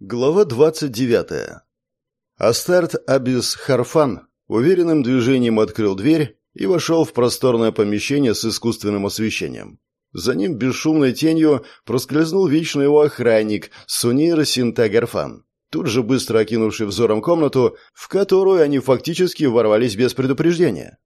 Глава 29. Астарт Абис Харфан уверенным движением открыл дверь и вошел в просторное помещение с искусственным освещением. За ним бесшумной тенью проскользнул вечный его охранник Сунир Синтагарфан, тут же быстро окинувший взором комнату, в которую они фактически ворвались без предупреждения.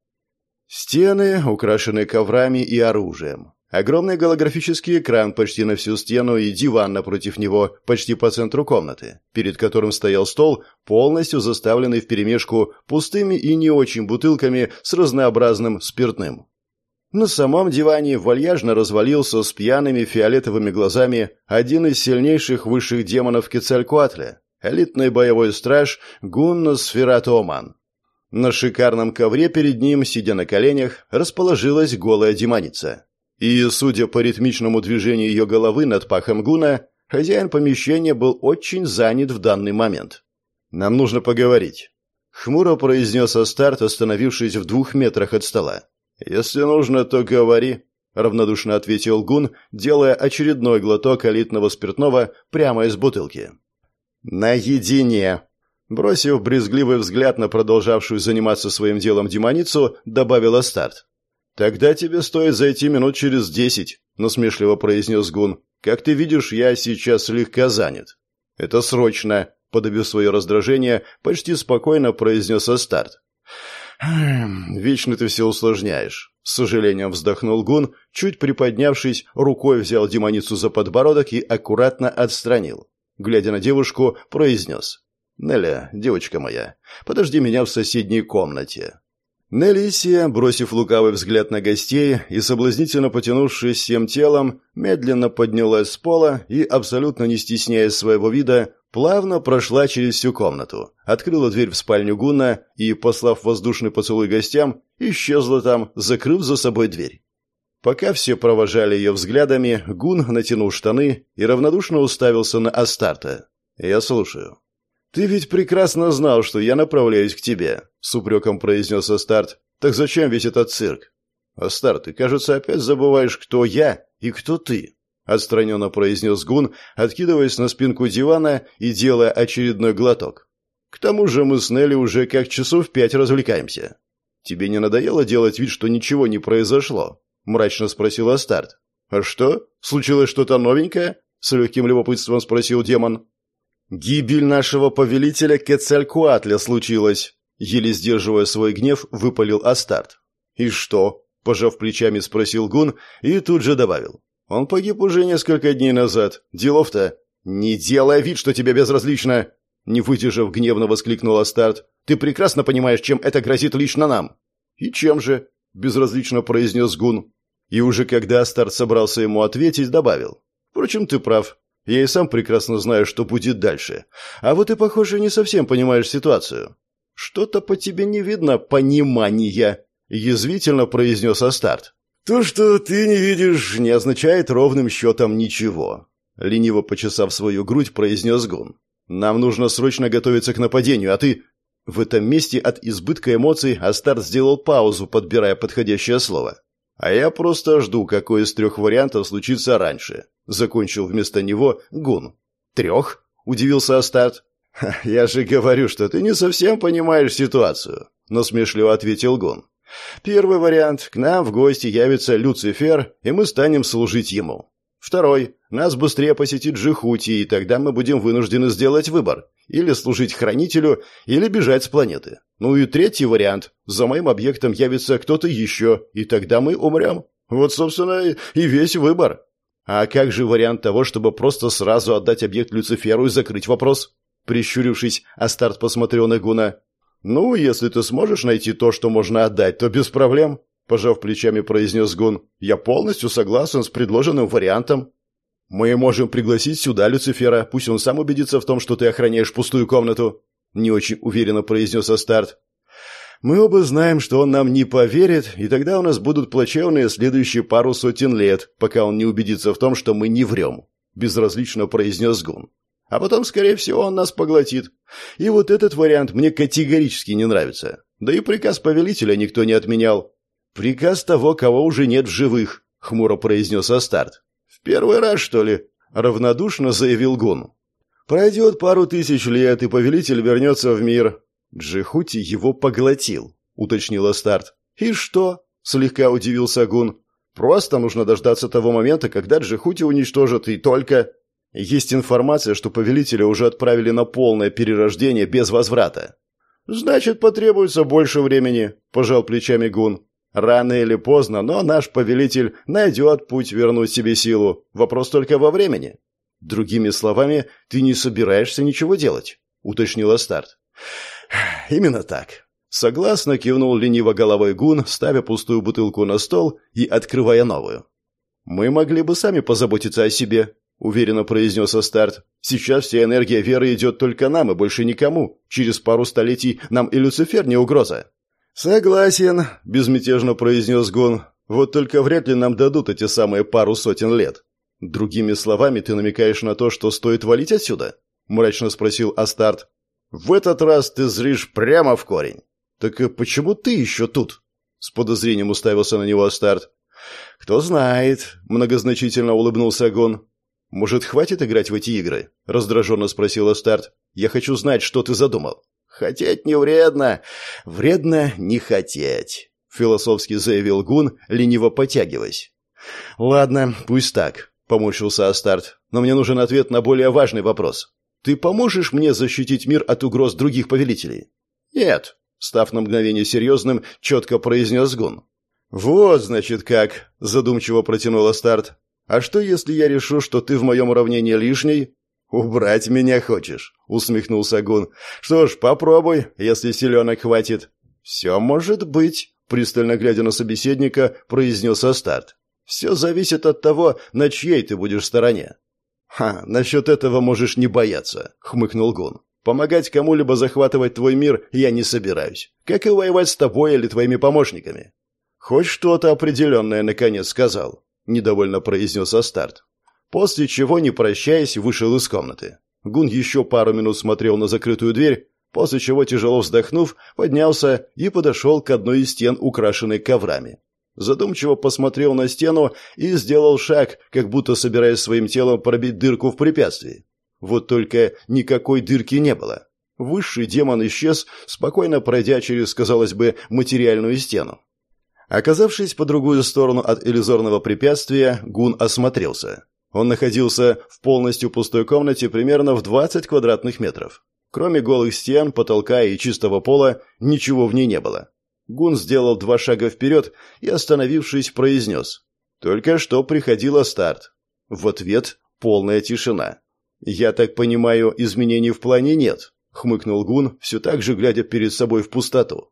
Стены украшены коврами и оружием. Огромный голографический экран почти на всю стену и диван напротив него почти по центру комнаты, перед которым стоял стол, полностью заставленный вперемешку пустыми и не очень бутылками с разнообразным спиртным. На самом диване вальяжно развалился с пьяными фиолетовыми глазами один из сильнейших высших демонов Кецалькуатля, элитный боевой страж Гунна Сфератоман. На шикарном ковре перед ним, сидя на коленях, расположилась голая демоница. И, судя по ритмичному движению ее головы над пахом гуна, хозяин помещения был очень занят в данный момент. «Нам нужно поговорить», — хмуро произнес Астарт, остановившись в двух метрах от стола. «Если нужно, то говори», — равнодушно ответил Гун, делая очередной глоток элитного спиртного прямо из бутылки. «Наедине», Бросив брезгливый взгляд на продолжавшую заниматься своим делом демоницу, добавил Астарт. «Тогда тебе стоит зайти минут через десять», — насмешливо произнес Гун. «Как ты видишь, я сейчас слегка занят». «Это срочно», — подавив свое раздражение, почти спокойно произнес Астарт. «Хм, «Вечно ты все усложняешь», — с сожалением вздохнул Гун, чуть приподнявшись, рукой взял демоницу за подбородок и аккуратно отстранил. Глядя на девушку, произнес. «Неля, девочка моя, подожди меня в соседней комнате. Нелисия, бросив лукавый взгляд на гостей и соблазнительно потянувшись всем телом, медленно поднялась с пола и, абсолютно не стесняясь своего вида, плавно прошла через всю комнату, открыла дверь в спальню Гуна и, послав воздушный поцелуй гостям, исчезла там, закрыв за собой дверь. Пока все провожали ее взглядами, Гун натянул штаны и равнодушно уставился на Астарта. «Я слушаю». «Ты ведь прекрасно знал, что я направляюсь к тебе», — с упреком произнес Астарт. «Так зачем весь этот цирк?» «Астарт, ты, кажется, опять забываешь, кто я и кто ты», — отстраненно произнес Гун, откидываясь на спинку дивана и делая очередной глоток. «К тому же мы с Нелли уже как часов пять развлекаемся». «Тебе не надоело делать вид, что ничего не произошло?» — мрачно спросил Астарт. «А что? Случилось что-то новенькое?» — с легким любопытством спросил демон. «Гибель нашего повелителя Кецалькуатля случилась», — еле сдерживая свой гнев, выпалил Астарт. «И что?» — пожав плечами, спросил Гун и тут же добавил. «Он погиб уже несколько дней назад. Делов-то...» «Не делай вид, что тебе безразлично!» Не выдержав, гневно воскликнул Астарт. «Ты прекрасно понимаешь, чем это грозит лично нам!» «И чем же?» — безразлично произнес Гун. И уже когда Астарт собрался ему ответить, добавил. «Впрочем, ты прав. Я и сам прекрасно знаю, что будет дальше. А вот ты, похоже, не совсем понимаешь ситуацию. Что-то по тебе не видно понимания, язвительно произнес Астарт. То, что ты не видишь, не означает ровным счетом ничего. Лениво почесав свою грудь, произнес Гун. Нам нужно срочно готовиться к нападению, а ты... В этом месте от избытка эмоций Астарт сделал паузу, подбирая подходящее слово. А я просто жду, какой из трех вариантов случится раньше. Закончил вместо него Гун. «Трех?» – удивился Астарт. «Я же говорю, что ты не совсем понимаешь ситуацию», – насмешливо ответил Гун. «Первый вариант – к нам в гости явится Люцифер, и мы станем служить ему. Второй – нас быстрее посетит Джихути, и тогда мы будем вынуждены сделать выбор – или служить хранителю, или бежать с планеты. Ну и третий вариант – за моим объектом явится кто-то еще, и тогда мы умрем. Вот, собственно, и весь выбор». А как же вариант того, чтобы просто сразу отдать объект Люциферу и закрыть вопрос? Прищурившись, Астарт посмотрел на Гуна. «Ну, если ты сможешь найти то, что можно отдать, то без проблем», – пожав плечами, произнес Гун. «Я полностью согласен с предложенным вариантом». «Мы можем пригласить сюда Люцифера, пусть он сам убедится в том, что ты охраняешь пустую комнату», – не очень уверенно произнес Астарт. Мы оба знаем, что он нам не поверит, и тогда у нас будут плачевные следующие пару сотен лет, пока он не убедится в том, что мы не врем», — безразлично произнес Гун. «А потом, скорее всего, он нас поглотит. И вот этот вариант мне категорически не нравится. Да и приказ повелителя никто не отменял». «Приказ того, кого уже нет в живых», — хмуро произнес Астарт. «В первый раз, что ли?» — равнодушно заявил Гун. Пройдет пару тысяч лет, и повелитель вернется в мир. Джихути его поглотил, уточнила Старт. И что? Слегка удивился Гун. Просто нужно дождаться того момента, когда Джихути уничтожат, и только... Есть информация, что повелителя уже отправили на полное перерождение без возврата. «Значит, потребуется больше времени», – пожал плечами Гун. «Рано или поздно, но наш повелитель найдет путь вернуть себе силу. Вопрос только во времени». «Другими словами, ты не собираешься ничего делать», – уточнила Старт. «Именно так». Согласно кивнул лениво головой Гун, ставя пустую бутылку на стол и открывая новую. «Мы могли бы сами позаботиться о себе», уверенно произнес Астарт. Сейчас вся энергия веры идет только нам и больше никому. Через пару столетий нам и Люцифер не угроза. Согласен, безмятежно произнес Гон. Вот только вряд ли нам дадут эти самые пару сотен лет. Другими словами, ты намекаешь на то, что стоит валить отсюда? мрачно спросил Астарт. В этот раз ты зришь прямо в корень. Так и почему ты еще тут? С подозрением уставился на него Астарт. «Кто знает», — многозначительно улыбнулся Гон. «Может, хватит играть в эти игры?» – раздраженно спросила Старт. «Я хочу знать, что ты задумал». «Хотеть не вредно. Вредно не хотеть», – философски заявил Гун, лениво потягиваясь. «Ладно, пусть так», – поморщился Астарт. «Но мне нужен ответ на более важный вопрос. Ты поможешь мне защитить мир от угроз других повелителей?» «Нет», – став на мгновение серьезным, четко произнес Гун. «Вот, значит, как», – задумчиво протянул Астарт. А что, если я решу, что ты в моем уравнении лишний?» «Убрать меня хочешь?» — усмехнулся Гун. «Что ж, попробуй, если селенок хватит». «Все может быть», — пристально глядя на собеседника, произнес Астарт. «Все зависит от того, на чьей ты будешь стороне». «Ха, насчет этого можешь не бояться», — хмыкнул Гун. «Помогать кому-либо захватывать твой мир я не собираюсь. Как и воевать с тобой или твоими помощниками». «Хоть что-то определенное, наконец, сказал. — недовольно произнес Астарт. После чего, не прощаясь, вышел из комнаты. Гун еще пару минут смотрел на закрытую дверь, после чего, тяжело вздохнув, поднялся и подошел к одной из стен, украшенной коврами. Задумчиво посмотрел на стену и сделал шаг, как будто собираясь своим телом пробить дырку в препятствии. Вот только никакой дырки не было. Высший демон исчез, спокойно пройдя через, казалось бы, материальную стену. Оказавшись по другую сторону от иллюзорного препятствия, Гун осмотрелся. Он находился в полностью пустой комнате примерно в 20 квадратных метров. Кроме голых стен, потолка и чистого пола, ничего в ней не было. Гун сделал два шага вперед и, остановившись, произнес. «Только что приходила старт». В ответ полная тишина. «Я так понимаю, изменений в плане нет», — хмыкнул Гун, все так же глядя перед собой в пустоту.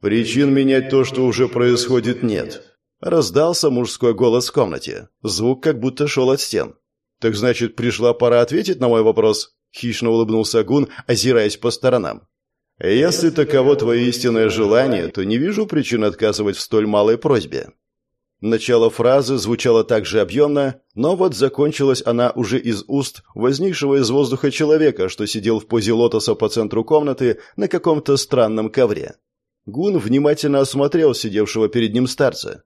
«Причин менять то, что уже происходит, нет». Раздался мужской голос в комнате. Звук как будто шел от стен. «Так значит, пришла пора ответить на мой вопрос?» Хищно улыбнулся Гун, озираясь по сторонам. «Если таково твое истинное желание, то не вижу причин отказывать в столь малой просьбе». Начало фразы звучало так же объемно, но вот закончилась она уже из уст возникшего из воздуха человека, что сидел в позе лотоса по центру комнаты на каком-то странном ковре. Гун внимательно осмотрел сидевшего перед ним старца.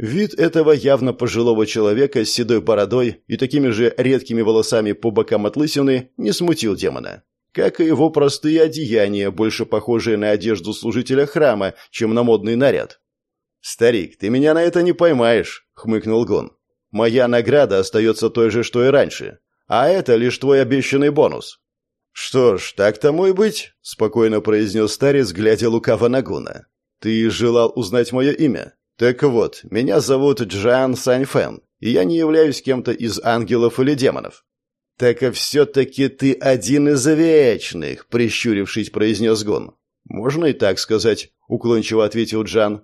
Вид этого явно пожилого человека с седой бородой и такими же редкими волосами по бокам от лысины не смутил демона. Как и его простые одеяния, больше похожие на одежду служителя храма, чем на модный наряд. «Старик, ты меня на это не поймаешь», — хмыкнул Гун. «Моя награда остается той же, что и раньше. А это лишь твой обещанный бонус. «Что ж, так тому и быть», — спокойно произнес старец, глядя лукаво на Гуна. «Ты желал узнать мое имя? Так вот, меня зовут Джан Саньфэн, и я не являюсь кем-то из ангелов или демонов». «Так и все-таки ты один из вечных», — прищурившись, произнес Гун. «Можно и так сказать», — уклончиво ответил Джан.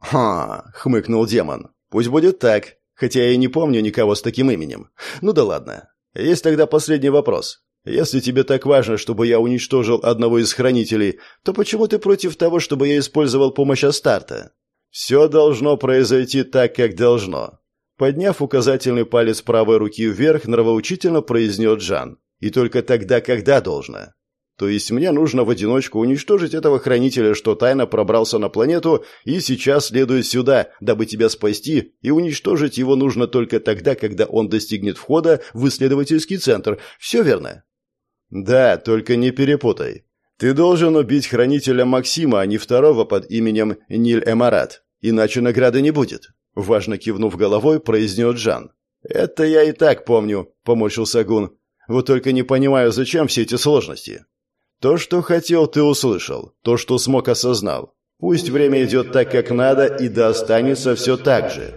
«Ха», — хмыкнул демон. «Пусть будет так, хотя я и не помню никого с таким именем. Ну да ладно. Есть тогда последний вопрос. Если тебе так важно, чтобы я уничтожил одного из хранителей, то почему ты против того, чтобы я использовал помощь Астарта? Все должно произойти так, как должно. Подняв указательный палец правой руки вверх, нравоучительно произнес Джан. И только тогда, когда должно. То есть мне нужно в одиночку уничтожить этого хранителя, что тайно пробрался на планету и сейчас следует сюда, дабы тебя спасти, и уничтожить его нужно только тогда, когда он достигнет входа в исследовательский центр. Все верно? «Да, только не перепутай. Ты должен убить хранителя Максима, а не второго под именем Ниль Эмарат, иначе награды не будет», — важно кивнув головой, произнес Джан. «Это я и так помню», — поморщился Гун. «Вот только не понимаю, зачем все эти сложности». «То, что хотел, ты услышал. То, что смог, осознал. Пусть время идет так, как надо, и да останется все так же».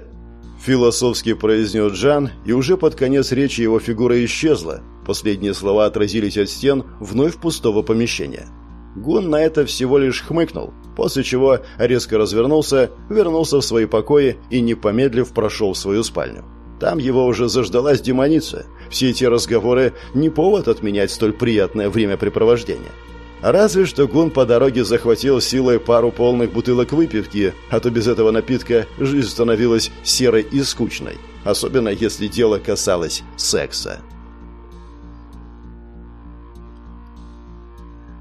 Философски произнес Джан, и уже под конец речи его фигура исчезла. Последние слова отразились от стен вновь пустого помещения. Гун на это всего лишь хмыкнул, после чего резко развернулся, вернулся в свои покои и, не помедлив, прошел в свою спальню. Там его уже заждалась демоница. Все эти разговоры не повод отменять столь приятное времяпрепровождение. Разве что Гун по дороге захватил силой пару полных бутылок выпивки, а то без этого напитка жизнь становилась серой и скучной, особенно если дело касалось секса.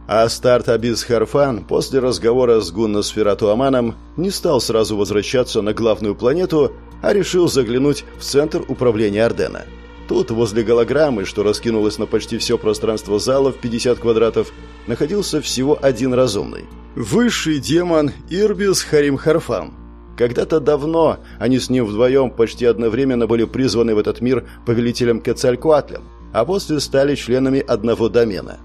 А старт Абис Харфан после разговора с Гунна Сфератуаманом не стал сразу возвращаться на главную планету, а решил заглянуть в центр управления Ордена – Тут, возле голограммы, что раскинулось на почти все пространство зала в 50 квадратов, находился всего один разумный. Высший демон Ирбис Харим Харфам. Когда-то давно они с ним вдвоем почти одновременно были призваны в этот мир повелителем Кецалькуатлем, а после стали членами одного домена.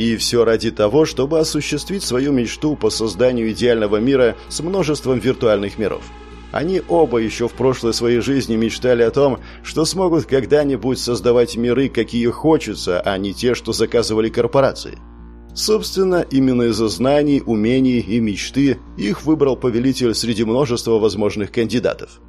И все ради того, чтобы осуществить свою мечту по созданию идеального мира с множеством виртуальных миров – они оба еще в прошлой своей жизни мечтали о том, что смогут когда-нибудь создавать миры, какие хочется, а не те, что заказывали корпорации. Собственно, именно из-за знаний, умений и мечты их выбрал повелитель среди множества возможных кандидатов.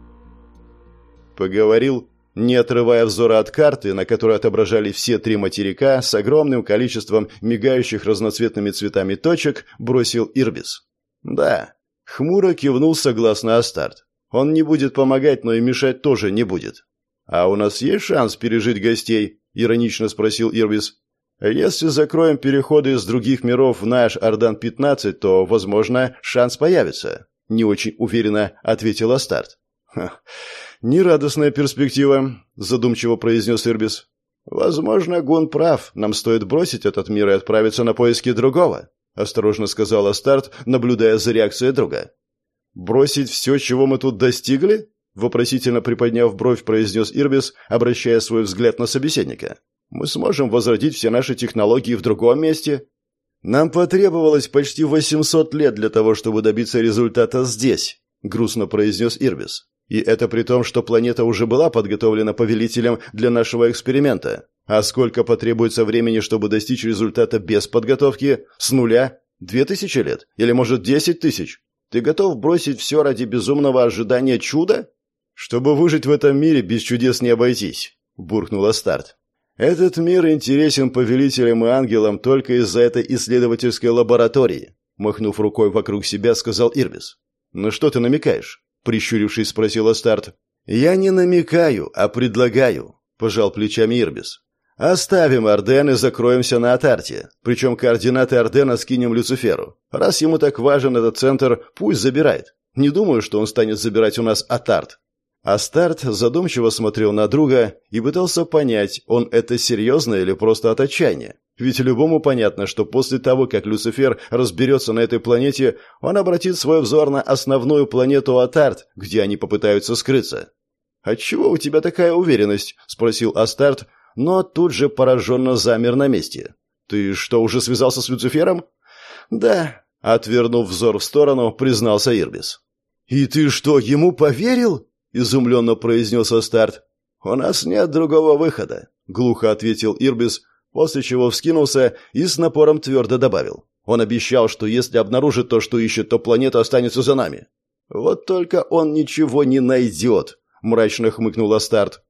Поговорил, не отрывая взора от карты, на которой отображали все три материка с огромным количеством мигающих разноцветными цветами точек, бросил Ирбис. «Да». Хмуро кивнул согласно Астарт. Он не будет помогать, но и мешать тоже не будет. А у нас есть шанс пережить гостей? иронично спросил Ирвис. Если закроем переходы из других миров в наш Ардан-15, то, возможно, шанс появится, не очень уверенно ответил Астарт. Нерадостная перспектива, задумчиво произнес Ирбис. Возможно, Гун прав. Нам стоит бросить этот мир и отправиться на поиски другого, осторожно сказал Астарт, наблюдая за реакцией друга. «Бросить все, чего мы тут достигли?» Вопросительно приподняв бровь, произнес Ирбис, обращая свой взгляд на собеседника. «Мы сможем возродить все наши технологии в другом месте?» «Нам потребовалось почти 800 лет для того, чтобы добиться результата здесь», — грустно произнес Ирбис. «И это при том, что планета уже была подготовлена повелителем для нашего эксперимента. А сколько потребуется времени, чтобы достичь результата без подготовки? С нуля? Две тысячи лет? Или, может, десять тысяч? Ты готов бросить все ради безумного ожидания чуда? Чтобы выжить в этом мире, без чудес не обойтись, буркнула Старт. Этот мир интересен повелителям и ангелам только из-за этой исследовательской лаборатории, махнув рукой вокруг себя, сказал Ирбис. Ну что ты намекаешь? Прищурившись, спросил Астарт. Я не намекаю, а предлагаю, пожал плечами Ирбис. Оставим Орден и закроемся на Атарте. Причем координаты Ордена скинем Люциферу. Раз ему так важен этот центр, пусть забирает. Не думаю, что он станет забирать у нас Атарт. Астарт задумчиво смотрел на друга и пытался понять, он это серьезно или просто от отчаяния. Ведь любому понятно, что после того, как Люцифер разберется на этой планете, он обратит свой взор на основную планету Атарт, где они попытаются скрыться. «Отчего у тебя такая уверенность?» – спросил Астарт, но тут же пораженно замер на месте. «Ты что, уже связался с Люцифером?» «Да», — отвернув взор в сторону, признался Ирбис. «И ты что, ему поверил?» — изумленно произнес Астарт. «У нас нет другого выхода», — глухо ответил Ирбис, после чего вскинулся и с напором твердо добавил. «Он обещал, что если обнаружит то, что ищет, то планета останется за нами». «Вот только он ничего не найдет», — мрачно хмыкнул Астарт.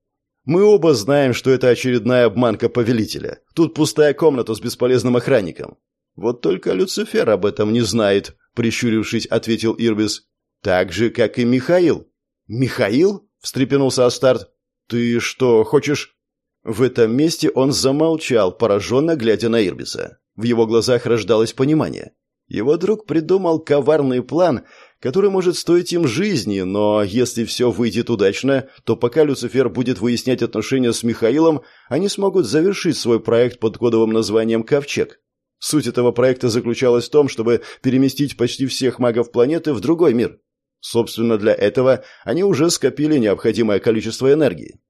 Мы оба знаем, что это очередная обманка повелителя. Тут пустая комната с бесполезным охранником. Вот только Люцифер об этом не знает, прищурившись, ответил Ирбис. Так же, как и Михаил. Михаил? встрепенулся Астарт. Ты что, хочешь В этом месте он замолчал, пораженно глядя на Ирбиса. В его глазах рождалось понимание. Его друг придумал коварный план, который может стоить им жизни, но если все выйдет удачно, то пока Люцифер будет выяснять отношения с Михаилом, они смогут завершить свой проект под кодовым названием «Ковчег». Суть этого проекта заключалась в том, чтобы переместить почти всех магов планеты в другой мир. Собственно, для этого они уже скопили необходимое количество энергии.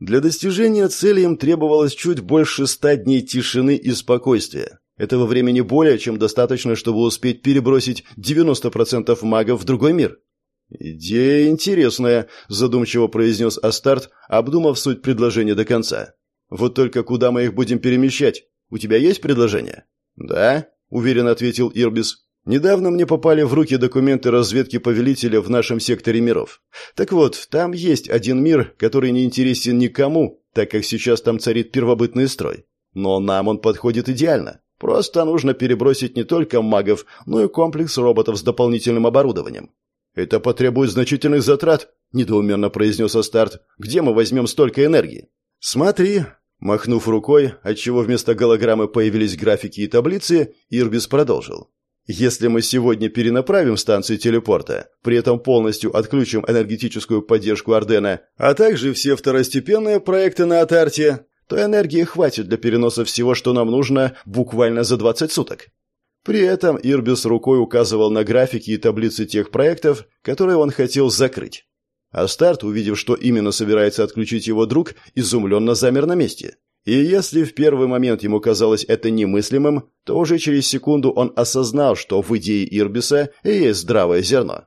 Для достижения цели им требовалось чуть больше ста дней тишины и спокойствия. Этого времени более чем достаточно, чтобы успеть перебросить 90% магов в другой мир. «Идея интересная», – задумчиво произнес Астарт, обдумав суть предложения до конца. «Вот только куда мы их будем перемещать? У тебя есть предложение?» «Да», – уверенно ответил Ирбис. «Недавно мне попали в руки документы разведки повелителя в нашем секторе миров. Так вот, там есть один мир, который не интересен никому, так как сейчас там царит первобытный строй. Но нам он подходит идеально. Просто нужно перебросить не только магов, но и комплекс роботов с дополнительным оборудованием. «Это потребует значительных затрат», – недоуменно произнес Астарт. «Где мы возьмем столько энергии?» «Смотри», – махнув рукой, отчего вместо голограммы появились графики и таблицы, Ирбис продолжил. «Если мы сегодня перенаправим станции телепорта, при этом полностью отключим энергетическую поддержку Ордена, а также все второстепенные проекты на Атарте, то энергии хватит для переноса всего, что нам нужно, буквально за 20 суток. При этом Ирбис рукой указывал на графики и таблицы тех проектов, которые он хотел закрыть. А Старт, увидев, что именно собирается отключить его друг, изумленно замер на месте. И если в первый момент ему казалось это немыслимым, то уже через секунду он осознал, что в идее Ирбиса есть здравое зерно.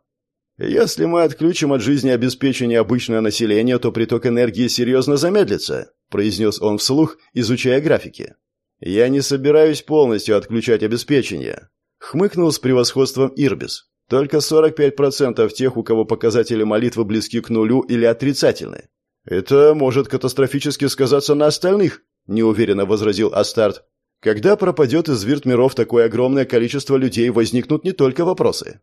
Если мы отключим от жизнеобеспечения обычное население, то приток энергии серьезно замедлится произнес он вслух, изучая графики. «Я не собираюсь полностью отключать обеспечение», — хмыкнул с превосходством Ирбис. «Только 45% тех, у кого показатели молитвы близки к нулю или отрицательны. Это может катастрофически сказаться на остальных», — неуверенно возразил Астарт. «Когда пропадет из вирт-миров такое огромное количество людей, возникнут не только вопросы».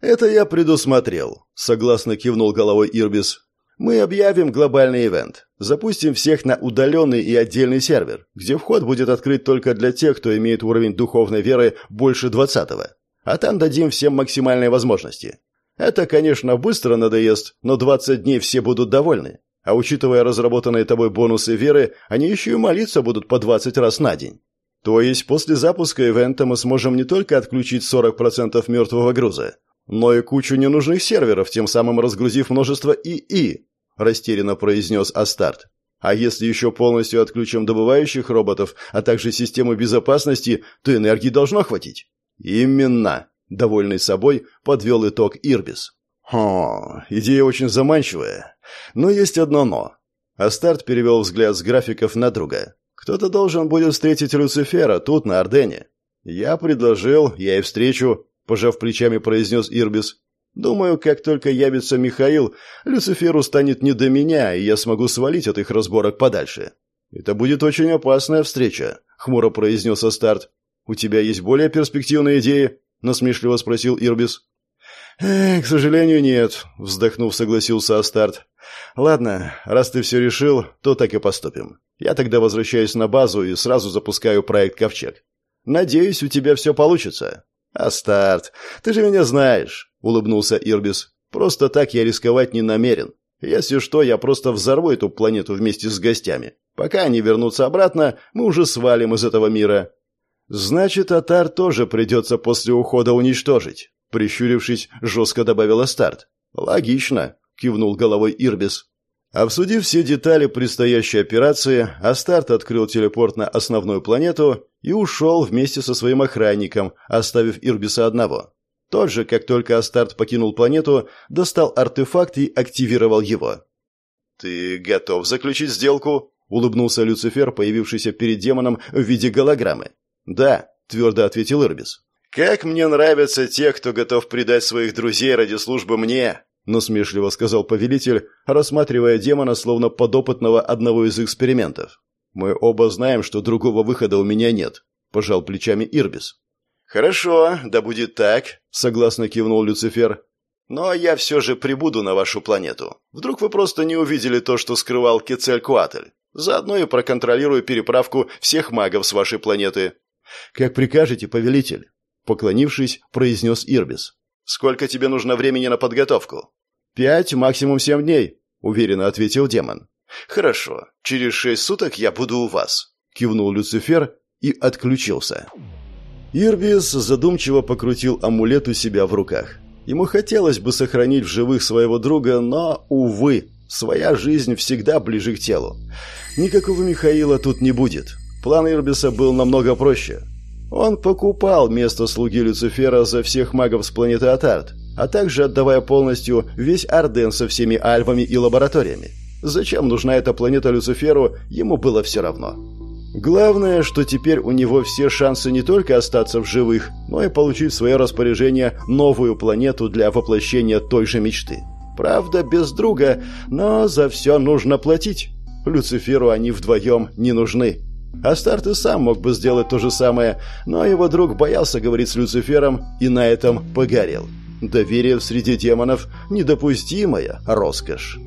«Это я предусмотрел», — согласно кивнул головой Ирбис. Мы объявим глобальный ивент. Запустим всех на удаленный и отдельный сервер, где вход будет открыт только для тех, кто имеет уровень духовной веры больше 20-го. А там дадим всем максимальные возможности. Это, конечно, быстро надоест, но 20 дней все будут довольны. А учитывая разработанные тобой бонусы веры, они еще и молиться будут по 20 раз на день. То есть после запуска ивента мы сможем не только отключить 40% мертвого груза, но и кучу ненужных серверов, тем самым разгрузив множество ИИ, растерянно произнес Астарт. А если еще полностью отключим добывающих роботов, а также систему безопасности, то энергии должно хватить. Именно, довольный собой, подвел итог Ирбис. О, идея очень заманчивая. Но есть одно «но». Астарт перевел взгляд с графиков на друга. Кто-то должен будет встретить Люцифера тут, на Ордене. Я предложил, я и встречу, пожав плечами, произнес Ирбис. Думаю, как только явится Михаил, Люциферу станет не до меня, и я смогу свалить от их разборок подальше. Это будет очень опасная встреча, хмуро произнес Астарт. У тебя есть более перспективные идеи? насмешливо спросил Ирбис. «Э, к сожалению, нет», — вздохнув, согласился Астарт. «Ладно, раз ты все решил, то так и поступим. Я тогда возвращаюсь на базу и сразу запускаю проект «Ковчег». Надеюсь, у тебя все получится». «Астарт, ты же меня знаешь. — улыбнулся Ирбис. «Просто так я рисковать не намерен. Если что, я просто взорву эту планету вместе с гостями. Пока они вернутся обратно, мы уже свалим из этого мира». «Значит, Атар тоже придется после ухода уничтожить», — прищурившись, жестко добавила Старт. «Логично», — кивнул головой Ирбис. Обсудив все детали предстоящей операции, Астарт открыл телепорт на основную планету и ушел вместе со своим охранником, оставив Ирбиса одного. Тот же, как только Астарт покинул планету, достал артефакт и активировал его. «Ты готов заключить сделку?» — улыбнулся Люцифер, появившийся перед демоном в виде голограммы. «Да», — твердо ответил Ирбис. «Как мне нравятся те, кто готов предать своих друзей ради службы мне!» — насмешливо сказал повелитель, рассматривая демона словно подопытного одного из экспериментов. «Мы оба знаем, что другого выхода у меня нет», — пожал плечами Ирбис. «Хорошо, да будет так», — согласно кивнул Люцифер. «Но я все же прибуду на вашу планету. Вдруг вы просто не увидели то, что скрывал Кецелькуатль. Заодно и проконтролирую переправку всех магов с вашей планеты». «Как прикажете, повелитель». Поклонившись, произнес Ирбис. «Сколько тебе нужно времени на подготовку?» «Пять, максимум семь дней», — уверенно ответил демон. «Хорошо. Через шесть суток я буду у вас», — кивнул Люцифер и отключился. Ирбис задумчиво покрутил амулет у себя в руках. Ему хотелось бы сохранить в живых своего друга, но, увы, своя жизнь всегда ближе к телу. Никакого Михаила тут не будет. План Ирбиса был намного проще. Он покупал место слуги Люцифера за всех магов с планеты Атарт, а также отдавая полностью весь Арден со всеми альвами и лабораториями. Зачем нужна эта планета Люциферу, ему было все равно. Главное, что теперь у него все шансы не только остаться в живых, но и получить в свое распоряжение новую планету для воплощения той же мечты. Правда, без друга, но за все нужно платить. Люциферу они вдвоем не нужны. Астарт и сам мог бы сделать то же самое, но его друг боялся говорить с Люцифером и на этом погорел. Доверие среди демонов – недопустимая роскошь.